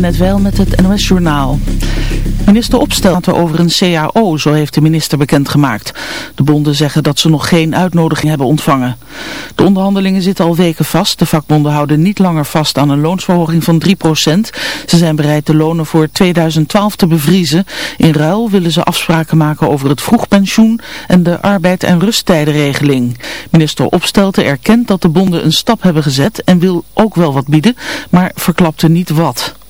Net wel met het NOS Journaal. Minister Opstelten over een CAO, zo heeft de minister bekendgemaakt. De bonden zeggen dat ze nog geen uitnodiging hebben ontvangen. De onderhandelingen zitten al weken vast. De vakbonden houden niet langer vast aan een loonsverhoging van 3%. Ze zijn bereid de lonen voor 2012 te bevriezen. In ruil willen ze afspraken maken over het vroegpensioen en de arbeid- en rusttijdenregeling. Minister Opstelten erkent dat de bonden een stap hebben gezet en wil ook wel wat bieden, maar verklapte niet wat.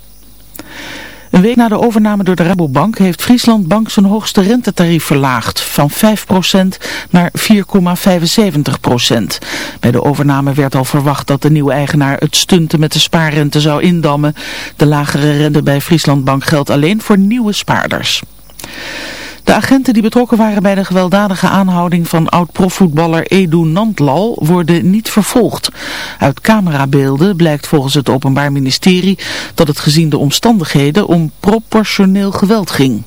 Een week na de overname door de Rabobank heeft Friesland Bank zijn hoogste rentetarief verlaagd van 5% naar 4,75%. Bij de overname werd al verwacht dat de nieuwe eigenaar het stunten met de spaarrente zou indammen. De lagere rente bij Friesland Bank geldt alleen voor nieuwe spaarders. De agenten die betrokken waren bij de gewelddadige aanhouding van oud-profvoetballer Edu Nantlal worden niet vervolgd. Uit camerabeelden blijkt volgens het Openbaar Ministerie dat het gezien de omstandigheden om proportioneel geweld ging.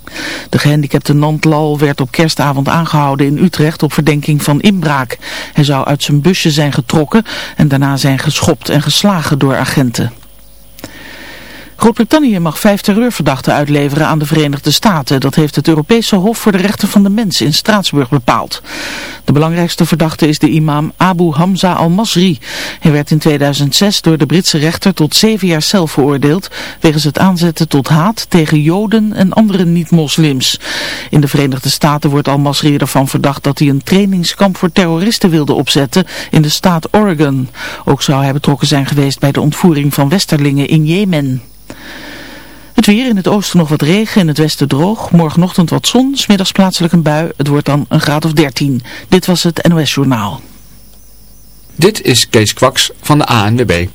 De gehandicapte Nantlal werd op kerstavond aangehouden in Utrecht op verdenking van inbraak. Hij zou uit zijn busje zijn getrokken en daarna zijn geschopt en geslagen door agenten. Groot-Brittannië mag vijf terreurverdachten uitleveren aan de Verenigde Staten. Dat heeft het Europese Hof voor de Rechten van de Mens in Straatsburg bepaald. De belangrijkste verdachte is de imam Abu Hamza al-Masri. Hij werd in 2006 door de Britse rechter tot zeven jaar cel veroordeeld... wegens het aanzetten tot haat tegen Joden en andere niet-moslims. In de Verenigde Staten wordt al-Masri ervan verdacht dat hij een trainingskamp voor terroristen wilde opzetten in de staat Oregon. Ook zou hij betrokken zijn geweest bij de ontvoering van westerlingen in Jemen. Het weer in het oosten nog wat regen, in het westen droog. Morgenochtend wat zon, smiddags plaatselijk een bui. Het wordt dan een graad of 13. Dit was het NOS Journaal. Dit is Kees Kwaks van de ANWB.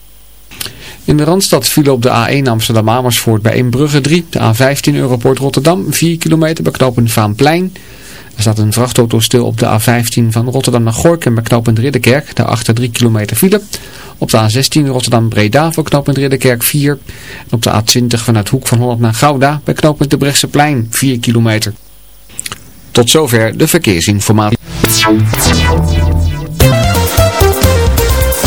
In de Randstad vielen op de A1 Amsterdam-Amersfoort bij Eembrugge 3. De A15 Europort Rotterdam 4 kilometer bij knooppunt Vaanplein. Er staat een vrachtauto stil op de A15 van Rotterdam naar Gorkum bij knooppunt Ridderkerk. Daarachter 3 kilometer file. Op de A16 Rotterdam-Breda voor knooppunt Ridderkerk 4. En op de A20 vanuit Hoek van Holland naar Gouda bij knooppunt de plein 4 kilometer. Tot zover de verkeersinformatie.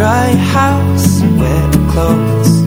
dry house wet clothes.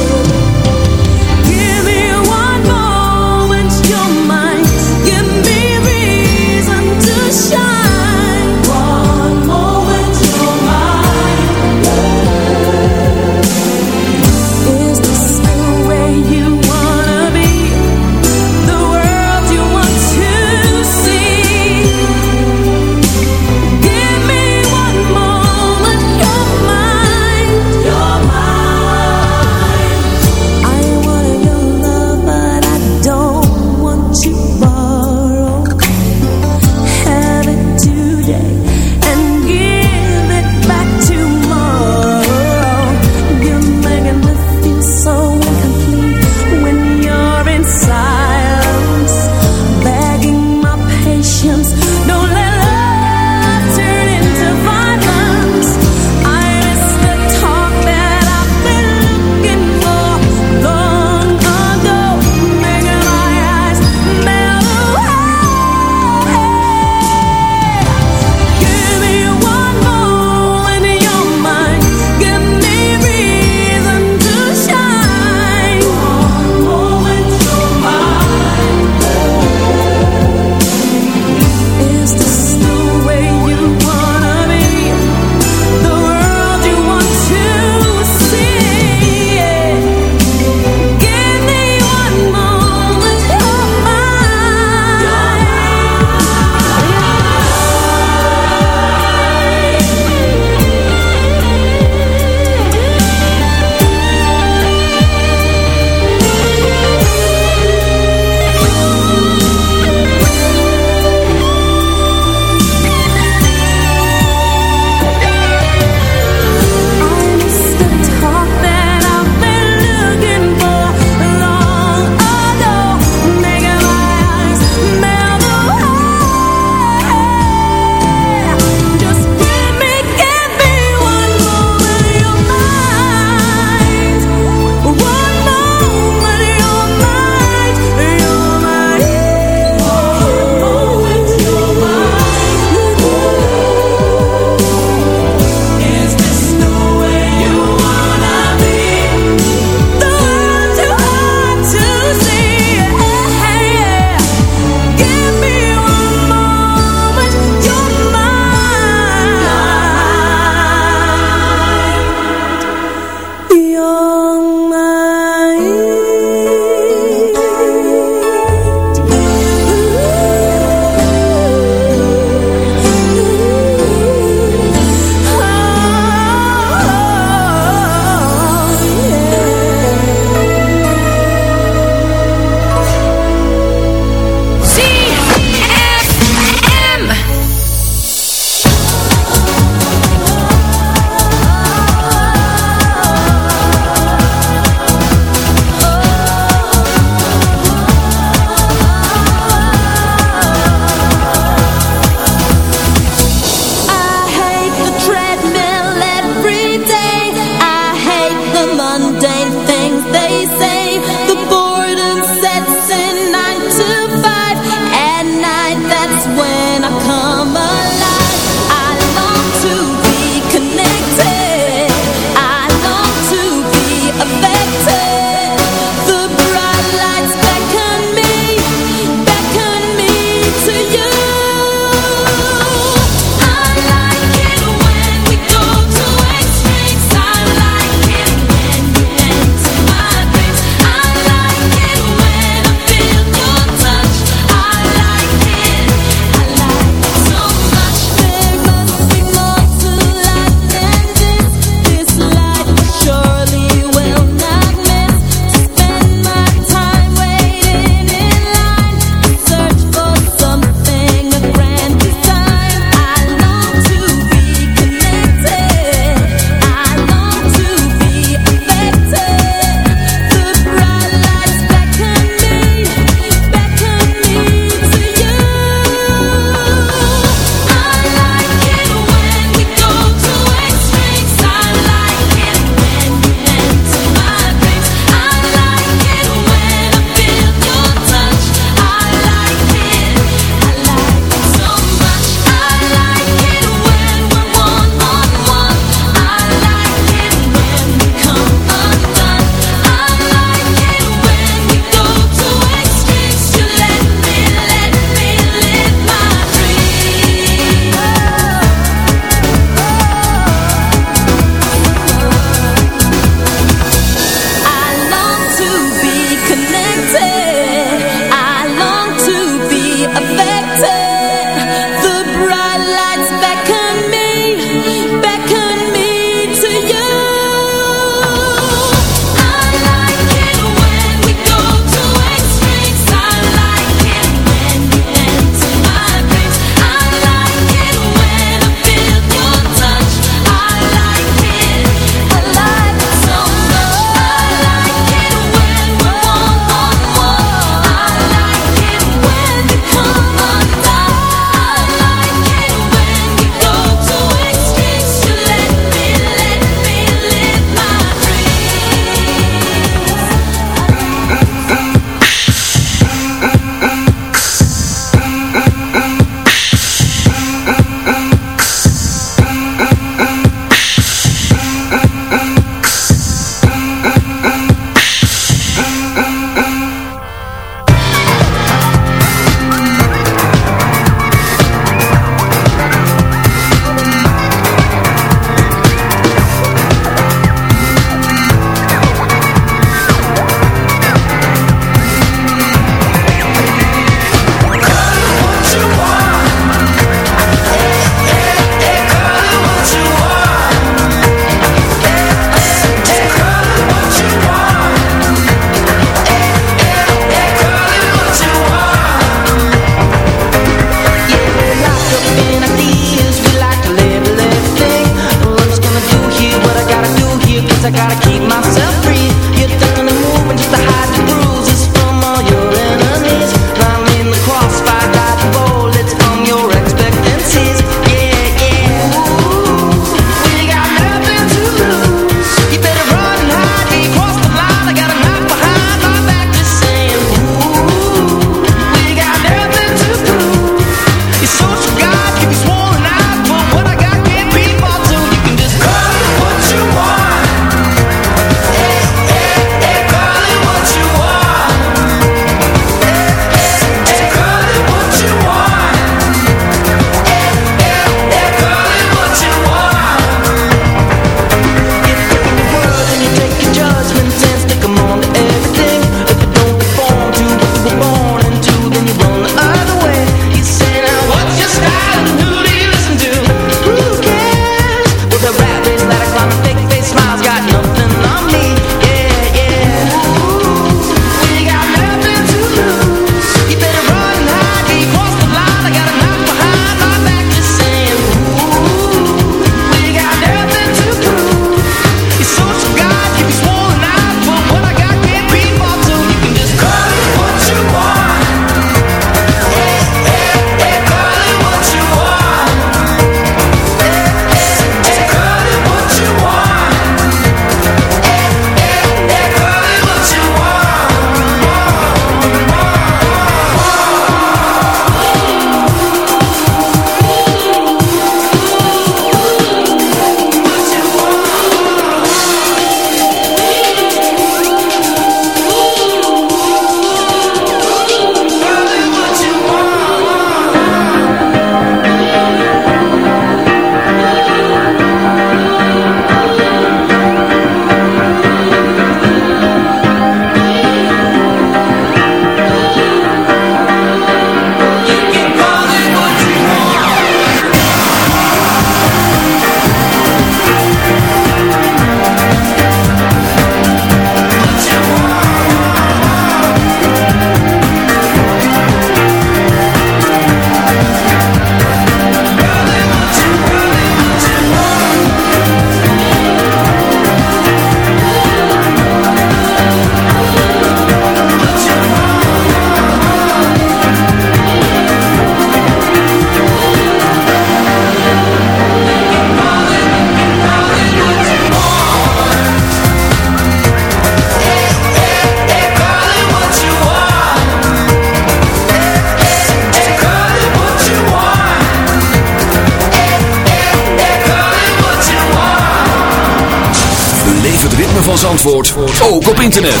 Internet.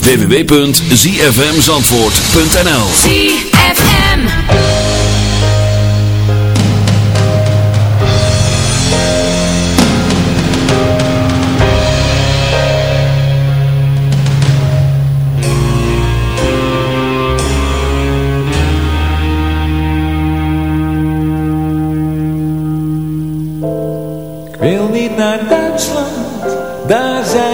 www.zfmzandvoort.nl ZFM. Ik wil niet naar Duitsland, daar zijn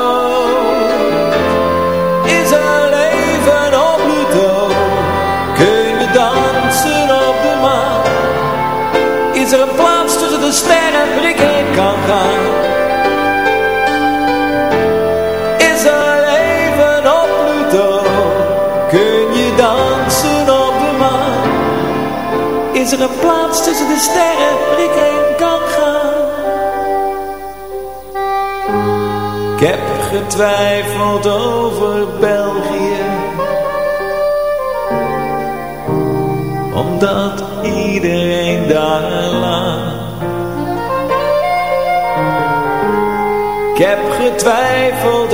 Plaats tussen de sterren waar ik heen kan gaan? Ik heb getwijfeld over België Omdat iedereen daar laat Ik heb getwijfeld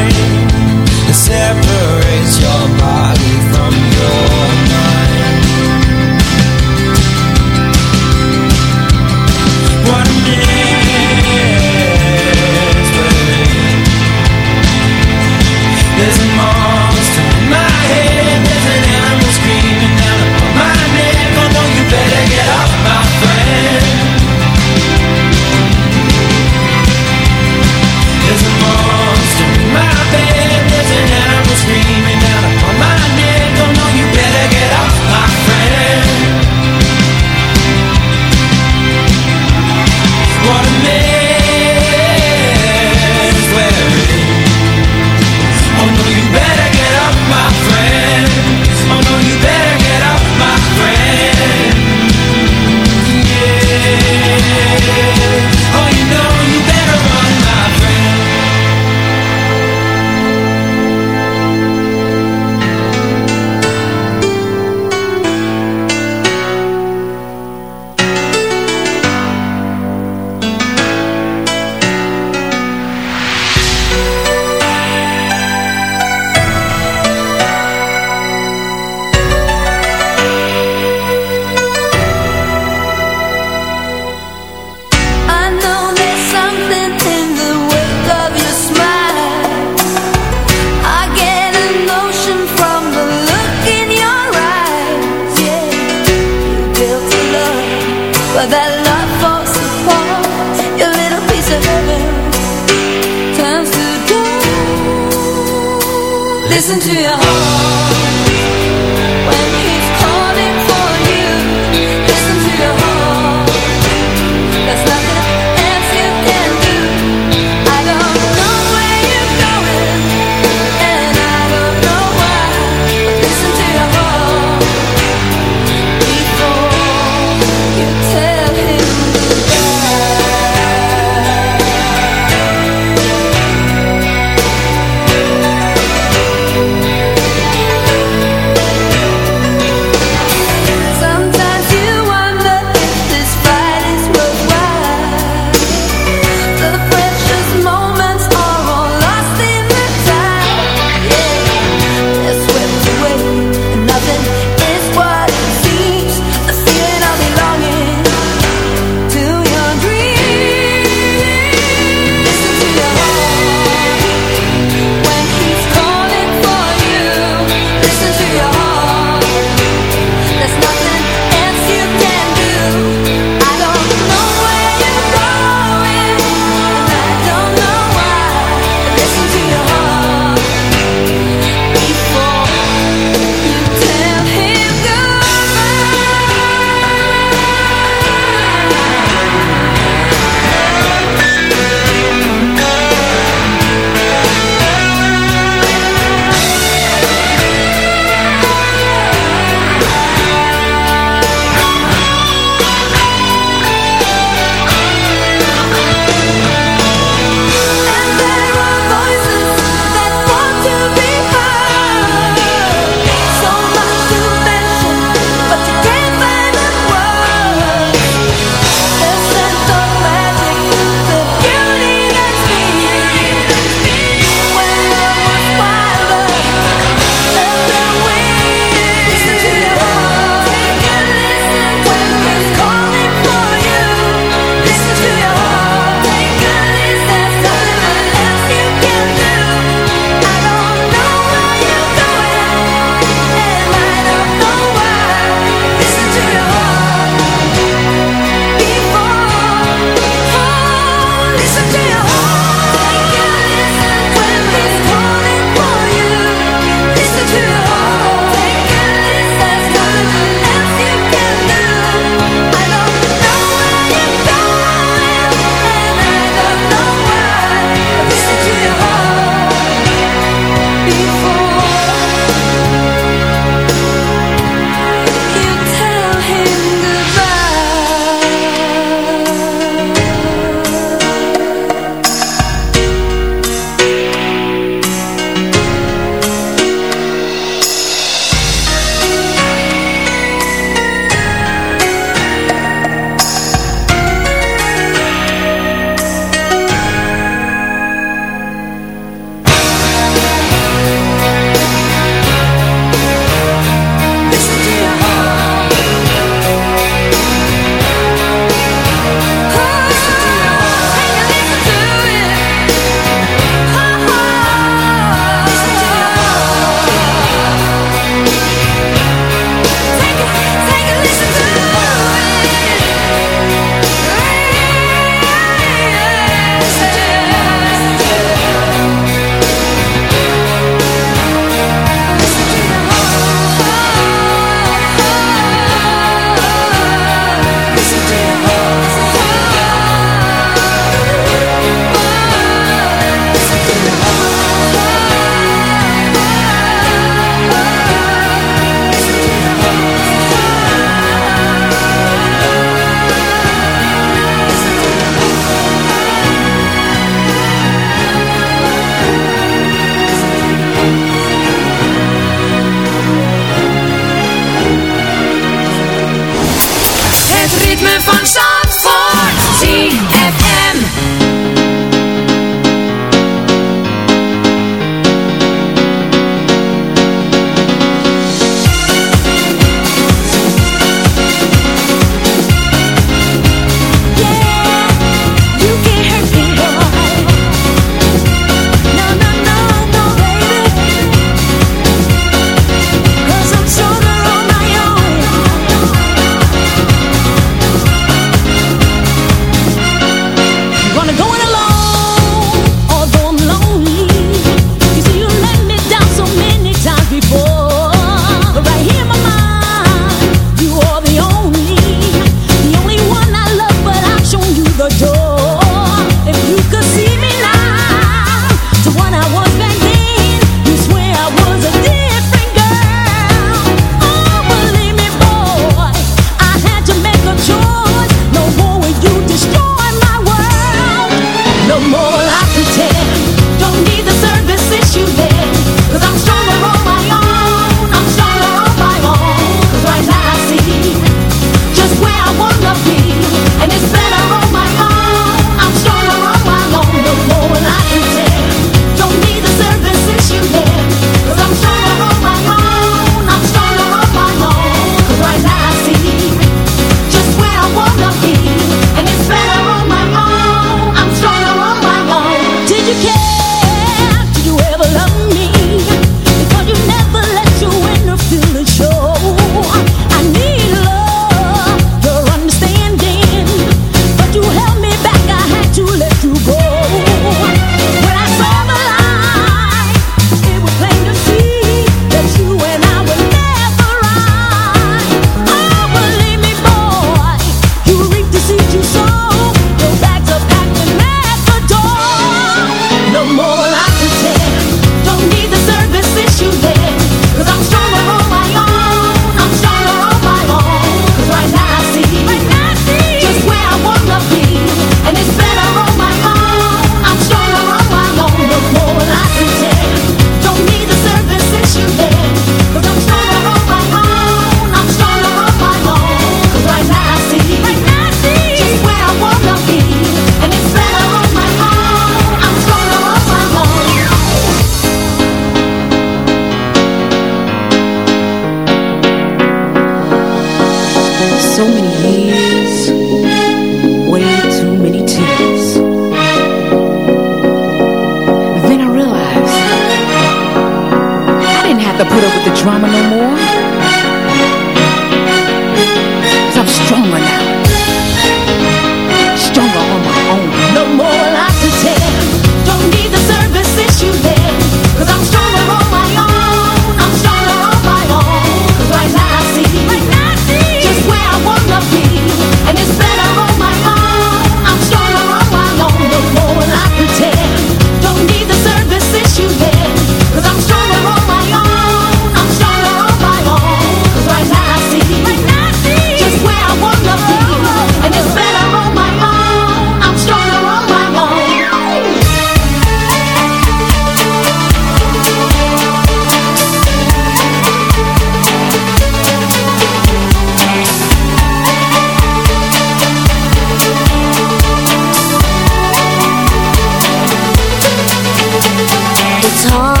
서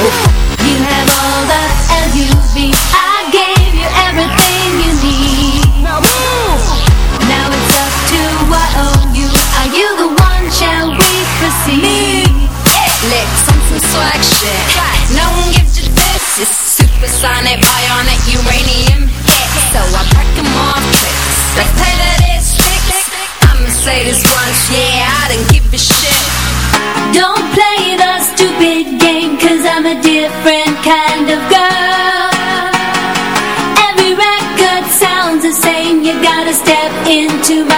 Oh. to my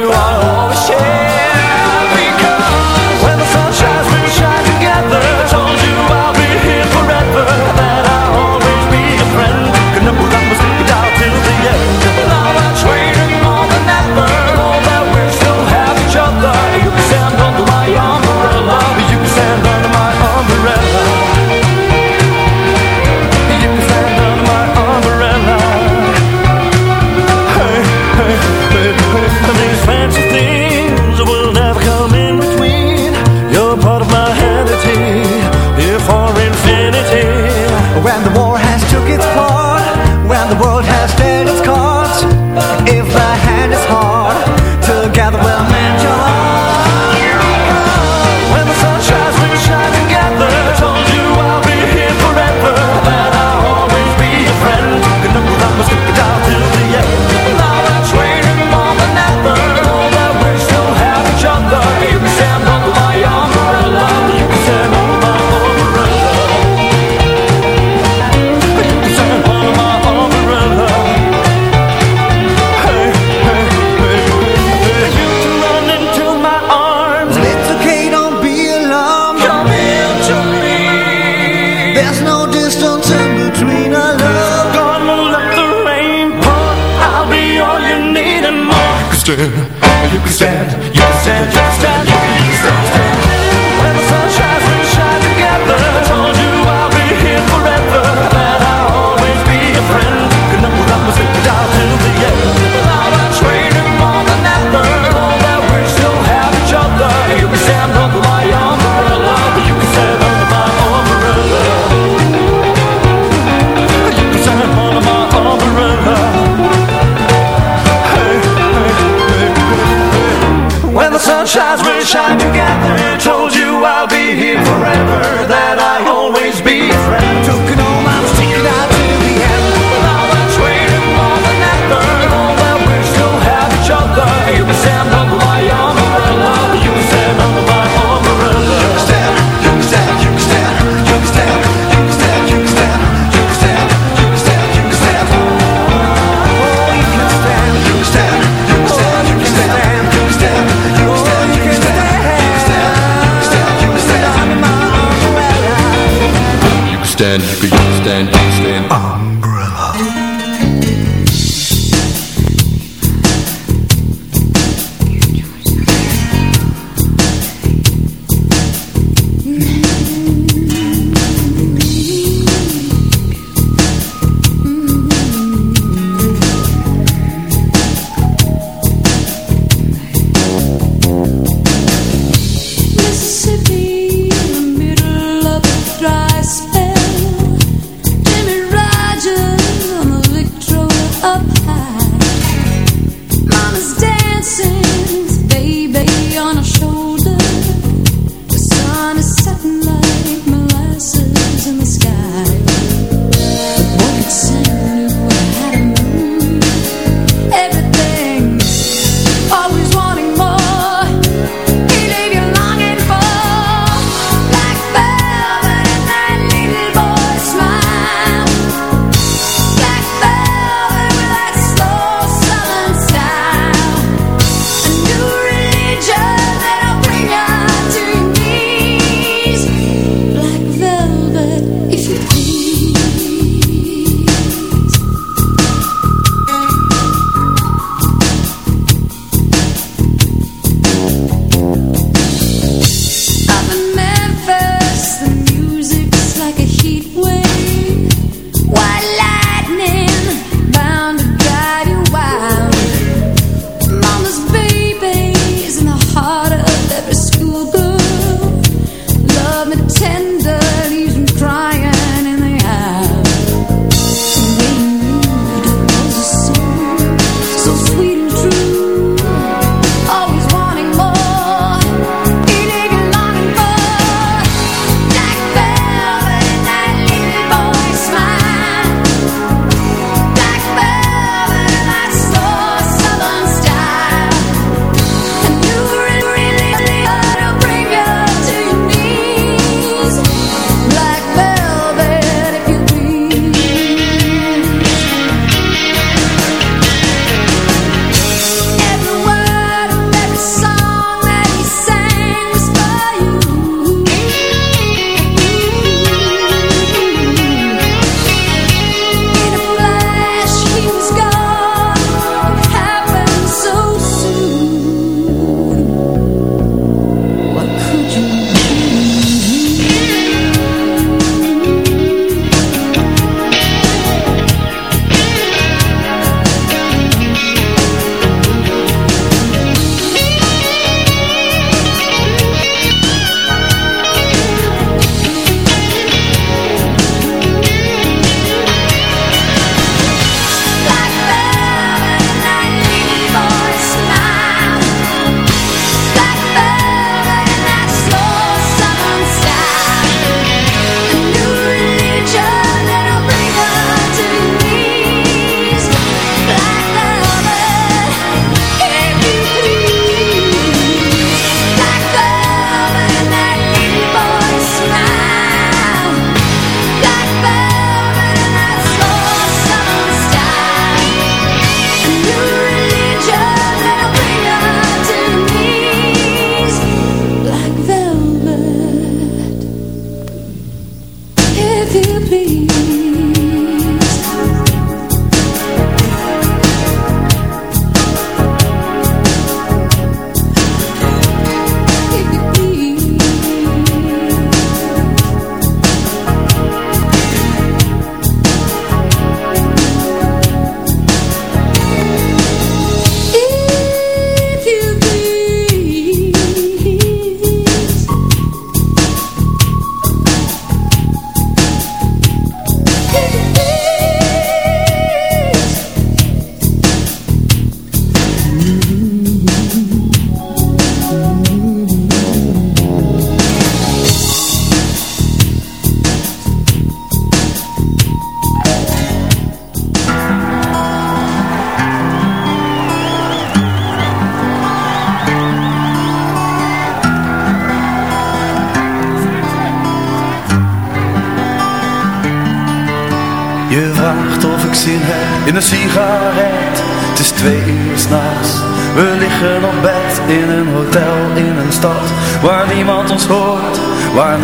in een sigaret. Het is twee uur s'nachts. We liggen op bed in een hotel in een stad waar niemand ons hoort. Waar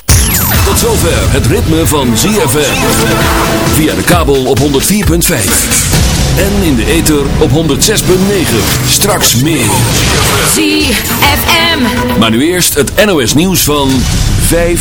Tot zover het ritme van ZFM. Via de kabel op 104.5. En in de ether op 106.9. Straks meer. ZFM. Maar nu eerst het NOS nieuws van 5.